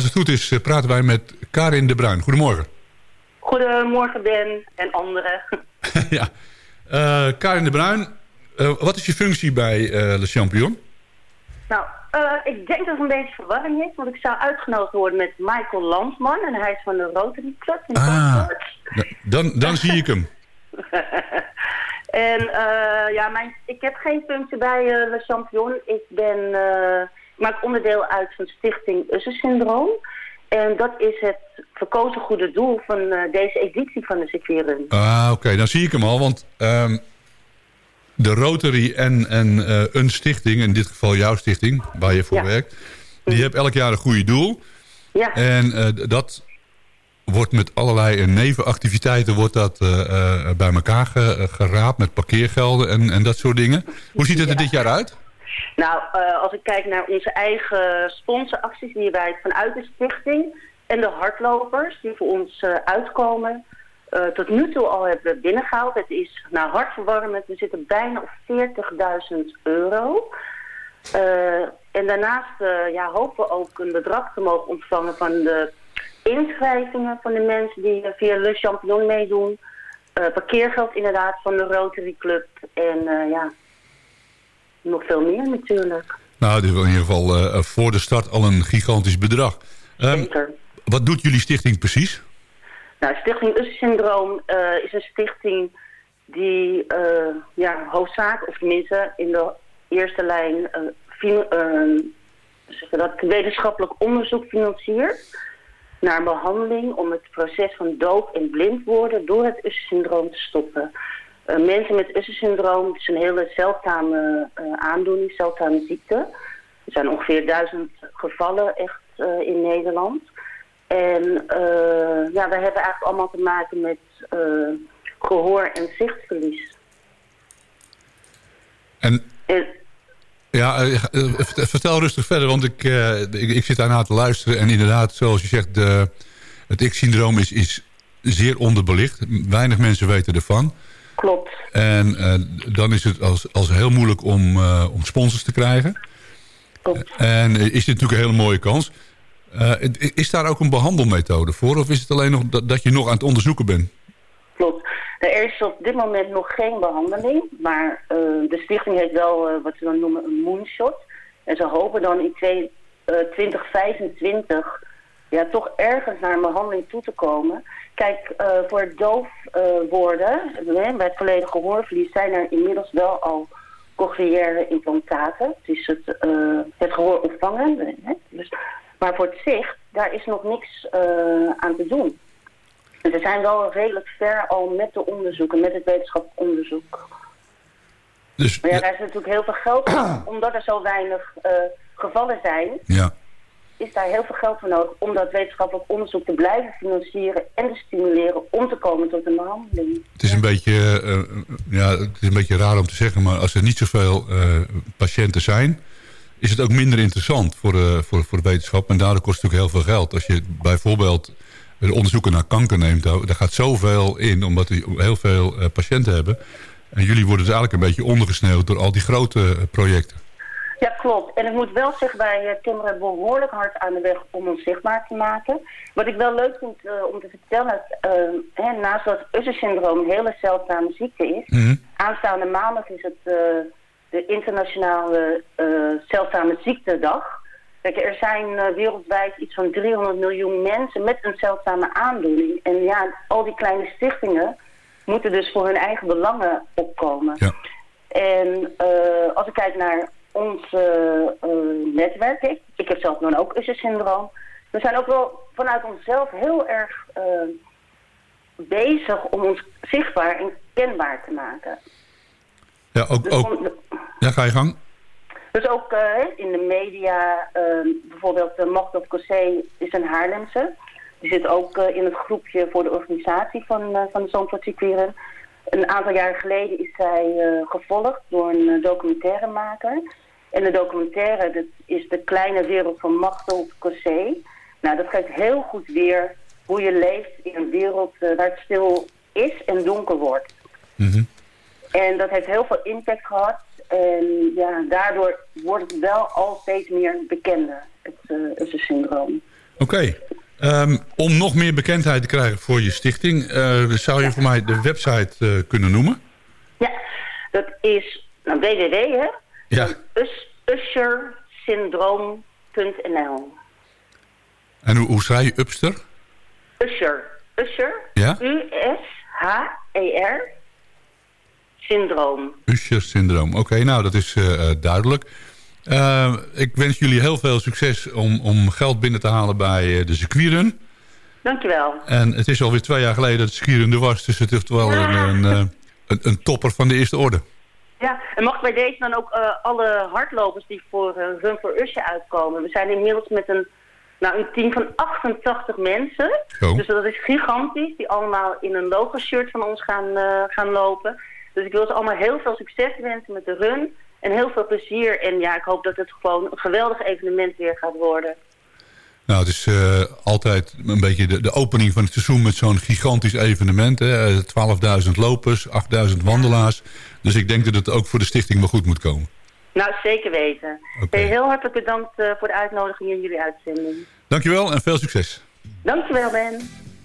als het goed is, praten wij met Karin de Bruin. Goedemorgen. Goedemorgen Ben en anderen. ja. Karin de Bruin, wat is je functie bij Le Champion? Nou, ik denk dat het een beetje verwarring is, want ik zou uitgenodigd worden met Michael Landsman en hij is van de Rotary Club in ah, dan, dan zie ik hem. en ja, mijn, ik heb geen functie bij Le Champion. Ik ben, uh, maak onderdeel uit van stichting Ussen-syndroom. En dat is het verkozen goede doel van deze editie van de circuitrun. Ah, oké. Dan zie ik hem al, want um, de Rotary en, en een stichting, in dit geval jouw stichting, waar je voor werkt... die mm. hebben elk jaar een goede doel. Ja. En dat wordt met allerlei nevenactiviteiten wordt dat, bij elkaar geraapt met parkeergelden en, en dat soort dingen. Hoe ziet het er dit jaar uit? Nou, uh, als ik kijk naar onze eigen sponsoracties die wij vanuit de stichting en de hardlopers die voor ons uitkomen, tot nu toe al hebben binnengehaald. Het is nou hartverwarmend, we zitten bijna op 40.000 euro. en daarnaast ja, hopen we ook een bedrag te mogen ontvangen van de inschrijvingen van de mensen die via Le Champion meedoen. Parkeergeld inderdaad van de Rotary Club. En ja, nog veel meer natuurlijk. Nou, dit is in ieder geval uh, voor de start al een gigantisch bedrag. Um, Zeker. Wat doet jullie stichting precies? Nou, Stichting Usser-syndroom is een stichting die ja, hoofdzaak, of tenminste in de eerste lijn, dat wetenschappelijk onderzoek financiert naar behandeling om het proces van doof en blind worden door het Usher-syndroom te stoppen. Uh, mensen met Usher-syndroom is een hele zeldzame uh, aandoening, zeldzame ziekte. Er zijn ongeveer duizend gevallen echt uh, in Nederland. En ja, we hebben eigenlijk allemaal te maken met gehoor- en zichtverlies. En... en ja, eh, eh, vertel rustig verder, want ik, ik, ik, zit daarna te luisteren. En inderdaad, zoals je zegt, de, het X-syndroom is, is zeer onderbelicht. Weinig mensen weten ervan. Klopt. En uh, dan is het als, als heel moeilijk om, uh, om sponsors te krijgen. Klopt. En is dit natuurlijk een hele mooie kans. is daar ook een behandelmethode voor? Of is het alleen nog dat, dat je nog aan het onderzoeken bent? Klopt. Er is op dit moment nog geen behandeling, maar uh, de stichting heeft wel uh, wat ze dan noemen een moonshot. En ze hopen dan in twee, uh, 2025 ja, toch ergens naar een behandeling toe te komen. Kijk, uh, voor doof worden, bij het volledige gehoorverlies, zijn er inmiddels wel al cochleaire implantaten. Het is het, het gehoor opvangen. Hè? Dus, maar voor het zicht, daar is nog niks aan te doen. Dus we zijn wel redelijk ver al met de onderzoeken, met het wetenschappelijk onderzoek. Dus, maar ja, daar is natuurlijk heel veel geld omdat er zo weinig uh, gevallen zijn. Ja. Is daar heel veel geld voor nodig om dat wetenschappelijk onderzoek te blijven financieren en te stimuleren om te komen tot een behandeling. Het is, een, beetje, uh, ja, het is een beetje raar om te zeggen, maar als er niet zoveel uh, patiënten zijn, is het ook minder interessant voor, voor, voor de wetenschap. En daardoor kost het natuurlijk heel veel geld. Als je bijvoorbeeld de onderzoeken naar kanker neemt, daar gaat zoveel in, omdat we heel veel uh, patiënten hebben. En jullie worden dus eigenlijk een beetje ondergesneeuwd door al die grote uh, projecten. Ja, klopt. En ik moet wel zeggen, wij timmeren behoorlijk hard aan de weg om ons zichtbaar te maken. Wat ik wel leuk vind om te vertellen, hè, naast dat Usher-syndroom een hele zeldzame ziekte is, mm aanstaande maandag is het de internationale zeldzame ziektedag. Kijk, er zijn wereldwijd iets van 300 miljoen mensen met een zeldzame aandoening. En ja, al die kleine stichtingen moeten dus voor hun eigen belangen opkomen. Ja. En uh, als ik kijk naar ons uh, netwerk, ik, ik heb zelf dan ook Usher-syndroom. We zijn ook wel vanuit onszelf heel erg bezig om ons zichtbaar en kenbaar te maken. Ja, ook... Dus ook... Ja, ga je gang. Dus ook uh, in de media, uh, bijvoorbeeld uh, Magda Cossé is een Haarlemse. Die zit ook uh, in het groepje voor de organisatie van, van de Zandvoortse Een aantal jaar geleden is zij gevolgd door een documentairemaker. En de documentaire dat is de kleine wereld van Magda Cossé. Nou, dat geeft heel goed weer hoe je leeft in een wereld waar het stil is en donker wordt. Mm En dat heeft heel veel impact gehad. En ja, daardoor wordt het wel al steeds meer bekender, het uh, syndroom. Oké. Ehm, om nog meer bekendheid te krijgen voor je stichting... Uh, zou je voor mij de website uh, kunnen noemen? Ja, dat is nou, www, hè? Ja. Ushersyndroom.nl En hoe, hoe schrijf je Upster? Usher. Usher. Ja? U-S-H-E-R. Syndroom. Usher syndroom. Oké, nou dat is uh, duidelijk. Uh, ik wens jullie heel veel succes om, om geld binnen te halen bij de circuitrun. Dankjewel. En het is alweer twee jaar geleden dat de circuitrun er was. Dus het is wel een, een, een, een, topper van de eerste orde. Ja, en mag bij deze dan ook uh, alle hardlopers die voor uh, Run for Usher uitkomen. We zijn inmiddels met een nou, een team van 88 mensen. Dus dat is gigantisch. Die allemaal in een logo-shirt van ons gaan, uh, gaan lopen. Dus ik wil ze allemaal heel veel succes wensen met de run. En heel veel plezier. En ja, ik hoop dat het gewoon een geweldig evenement weer gaat worden. Nou, het is uh, altijd een beetje de, de, opening van het seizoen met zo'n gigantisch evenement. 12.000 lopers, 8.000 wandelaars. Dus ik denk dat het ook voor de stichting wel goed moet komen. Nou, zeker weten. Okay. Heel hartelijk bedankt uh, voor de uitnodiging in jullie uitzending. Dankjewel en veel succes. Dankjewel, Ben.